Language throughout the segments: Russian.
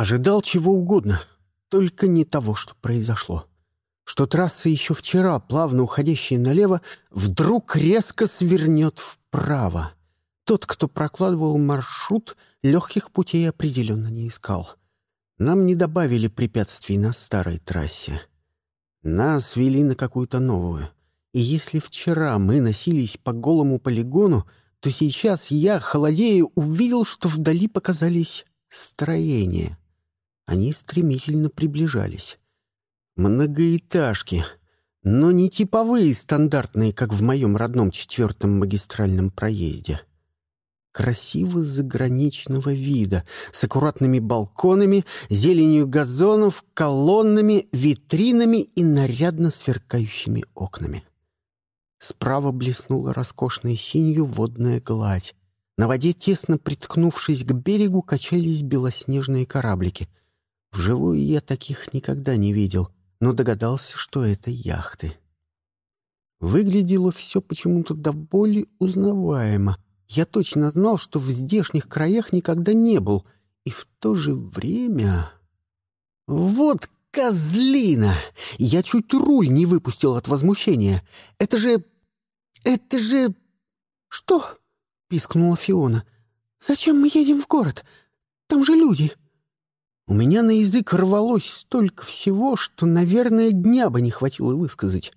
Ожидал чего угодно, только не того, что произошло. Что трасса еще вчера, плавно уходящая налево, вдруг резко свернет вправо. Тот, кто прокладывал маршрут, легких путей определенно не искал. Нам не добавили препятствий на старой трассе. Нас вели на какую-то новую. И если вчера мы носились по голому полигону, то сейчас я, холодея, увидел, что вдали показались строения. Они стремительно приближались. Многоэтажки, но не типовые стандартные, как в моем родном четвертом магистральном проезде. Красиво заграничного вида, с аккуратными балконами, зеленью газонов, колоннами, витринами и нарядно сверкающими окнами. Справа блеснула роскошной синью водная гладь. На воде, тесно приткнувшись к берегу, качались белоснежные кораблики. Вживую я таких никогда не видел, но догадался, что это яхты. Выглядело все почему-то до боли узнаваемо. Я точно знал, что в здешних краях никогда не был. И в то же время... Вот козлина! Я чуть руль не выпустил от возмущения. Это же «Это же...» «Что?» — пискнула Фиона. «Зачем мы едем в город? Там же люди». У меня на язык рвалось столько всего, что, наверное, дня бы не хватило высказать.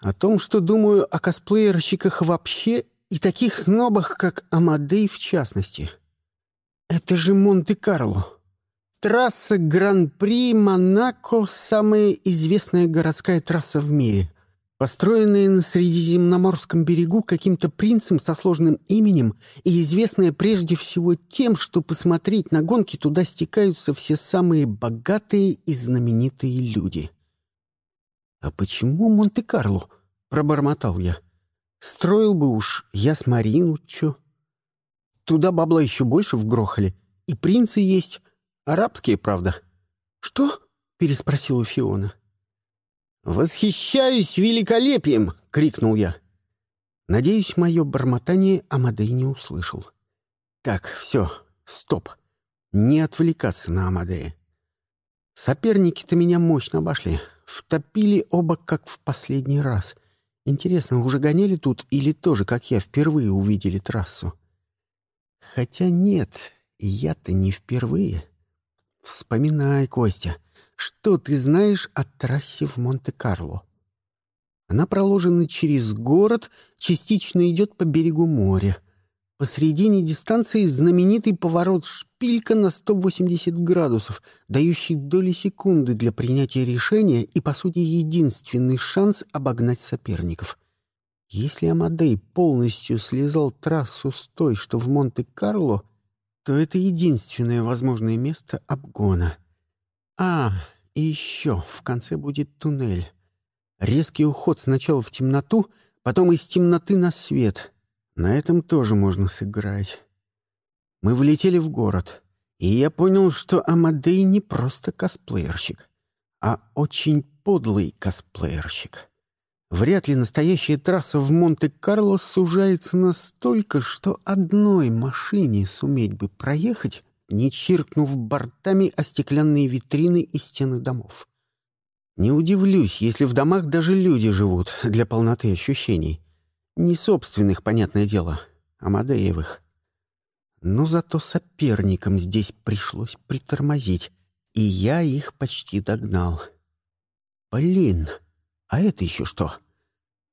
О том, что думаю о косплеерщиках вообще и таких снобах, как Амадей в частности. Это же Монте-Карло. Трасса Гран-при Монако — самая известная городская трасса в мире — построенная на Средиземноморском берегу каким-то принцем со сложным именем и известная прежде всего тем, что посмотреть на гонки туда стекаются все самые богатые и знаменитые люди. «А почему Монте-Карло?» — пробормотал я. «Строил бы уж я с Марину, чё? Туда бабла еще больше вгрохали. И принцы есть. Арабские, правда». «Что?» — переспросила Фиона. «Восхищаюсь великолепием!» — крикнул я. Надеюсь, мое бормотание Амадей не услышал. «Так, все, стоп. Не отвлекаться на Амадея. Соперники-то меня мощно обошли. Втопили оба, как в последний раз. Интересно, уже гоняли тут или тоже, как я, впервые увидели трассу? Хотя нет, я-то не впервые. Вспоминай, Костя. Что ты знаешь о трассе в Монте-Карло? Она проложена через город, частично идет по берегу моря. Посредине дистанции знаменитый поворот шпилька на 180 градусов, дающий доли секунды для принятия решения и, по сути, единственный шанс обогнать соперников. Если Амадей полностью слезал трассу с той, что в Монте-Карло, то это единственное возможное место обгона. А, и еще в конце будет туннель. Резкий уход сначала в темноту, потом из темноты на свет. На этом тоже можно сыграть. Мы влетели в город, и я понял, что Амадей не просто косплеерщик, а очень подлый косплеерщик. Вряд ли настоящая трасса в Монте-Карло сужается настолько, что одной машине суметь бы проехать не чиркнув бортами о стеклянные витрины и стены домов. Не удивлюсь, если в домах даже люди живут для полноты ощущений. Не собственных, понятное дело, а Мадеевых. Но зато соперникам здесь пришлось притормозить, и я их почти догнал. Блин, а это еще что?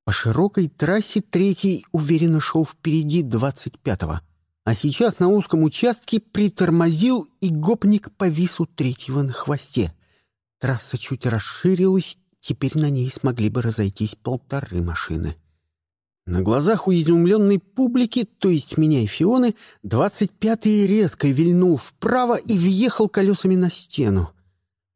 По широкой трассе третий уверенно шел впереди двадцать пятого а сейчас на узком участке притормозил, и гопник повис у третьего на хвосте. Трасса чуть расширилась, теперь на ней смогли бы разойтись полторы машины. На глазах у изумленной публики, то есть меня и Фионы, двадцать пятый резко вильнул вправо и въехал колесами на стену.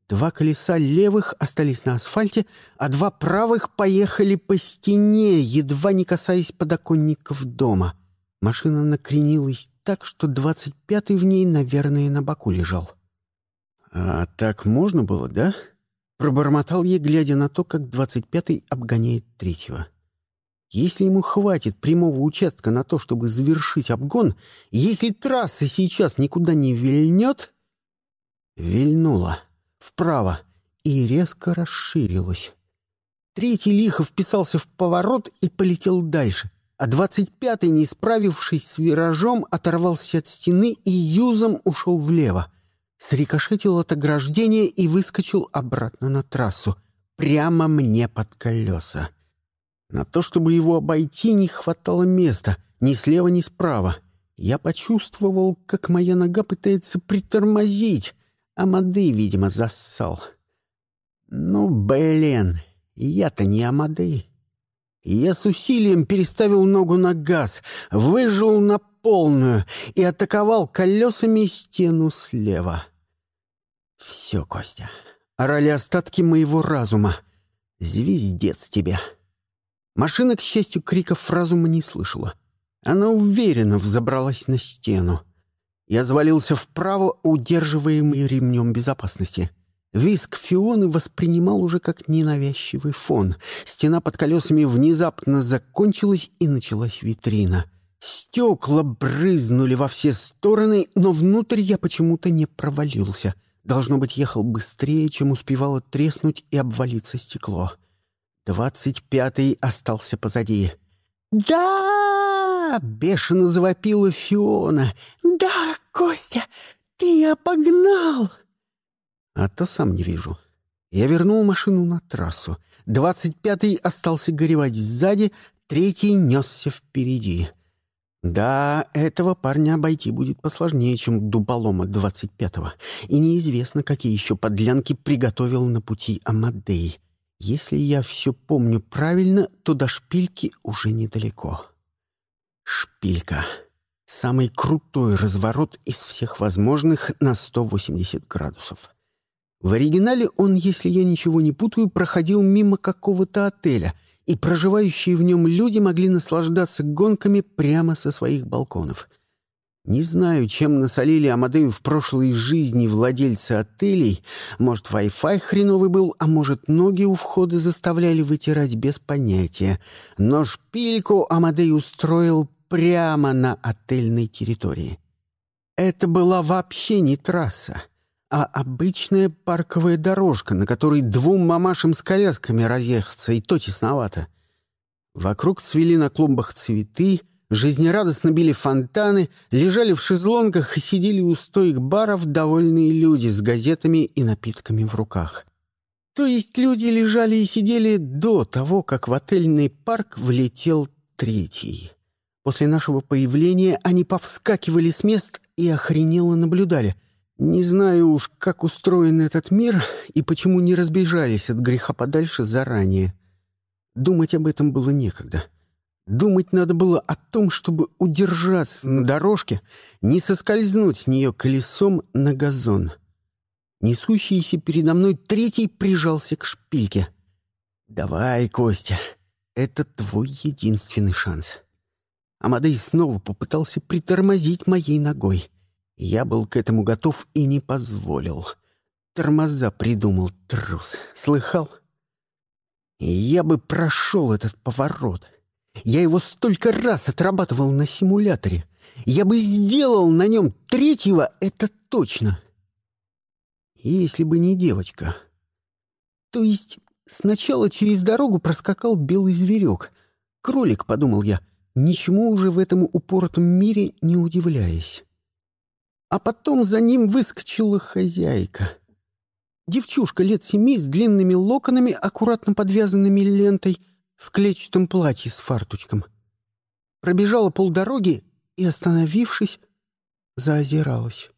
Два колеса левых остались на асфальте, а два правых поехали по стене, едва не касаясь подоконников дома — Машина накренилась так, что двадцать пятый в ней, наверное, на боку лежал. «А так можно было, да?» Пробормотал я, глядя на то, как двадцать пятый обгоняет третьего. Если ему хватит прямого участка на то, чтобы завершить обгон, если трасса сейчас никуда не вильнет... Вильнула. Вправо. И резко расширилась. Третий лихо вписался в поворот и полетел дальше, а двадцать пятый, не справившись с виражом, оторвался от стены и юзом ушел влево. Срикошетил от ограждения и выскочил обратно на трассу, прямо мне под колеса. На то, чтобы его обойти, не хватало места, ни слева, ни справа. Я почувствовал, как моя нога пытается притормозить, а Мадей, видимо, зассал. Ну, блин, я-то не Амадей. Я с усилием переставил ногу на газ, выжил на полную и атаковал колесами стену слева. Все, Костя, орали остатки моего разума. Звездец тебе. Машина, к счастью, криков разума не слышала. Она уверенно взобралась на стену. Я завалился вправо, удерживаемый ремнем безопасности — Виск Фионы воспринимал уже как ненавязчивый фон. Стена под колесами внезапно закончилась, и началась витрина. Стекла брызнули во все стороны, но внутрь я почему-то не провалился. Должно быть, ехал быстрее, чем успевало треснуть и обвалиться стекло. Двадцать пятый остался позади. «Да!» — бешено завопила Фиона. «Да, Костя, ты обогнал!» А то сам не вижу. Я вернул машину на трассу. Двадцать пятый остался горевать сзади, третий несся впереди. Да, этого парня обойти будет посложнее, чем дуболома двадцать пятого. И неизвестно, какие еще подлянки приготовил на пути Амадей. Если я все помню правильно, то до шпильки уже недалеко. Шпилька. Самый крутой разворот из всех возможных на 180 градусов. В оригинале он, если я ничего не путаю, проходил мимо какого-то отеля, и проживающие в нем люди могли наслаждаться гонками прямо со своих балконов. Не знаю, чем насолили Амадею в прошлой жизни владельцы отелей. Может, Wi-Fi хреновый был, а может, ноги у входа заставляли вытирать без понятия. Но шпильку Амадей устроил прямо на отельной территории. Это была вообще не трасса а обычная парковая дорожка, на которой двум мамашам с колясками разъехаться, и то тесновато. Вокруг цвели на клумбах цветы, жизнерадостно били фонтаны, лежали в шезлонгах и сидели у стоек баров довольные люди с газетами и напитками в руках. То есть люди лежали и сидели до того, как в отельный парк влетел третий. После нашего появления они повскакивали с мест и охренело наблюдали — не знаю уж, как устроен этот мир и почему не разбежались от греха подальше заранее. Думать об этом было некогда. Думать надо было о том, чтобы удержаться на дорожке, не соскользнуть с нее колесом на газон. Несущийся передо мной третий прижался к шпильке. «Давай, Костя, это твой единственный шанс». Амадей снова попытался притормозить моей ногой. Я был к этому готов и не позволил. Тормоза придумал трус. Слыхал? Я бы прошел этот поворот. Я его столько раз отрабатывал на симуляторе. Я бы сделал на нем третьего, это точно. Если бы не девочка. То есть сначала через дорогу проскакал белый зверек. Кролик, подумал я, ничему уже в этом упоротом мире не удивляясь а потом за ним выскочила хозяйка. Девчушка лет семи с длинными локонами, аккуратно подвязанными лентой, в клетчатом платье с фарточком. Пробежала полдороги и, остановившись, заозиралась.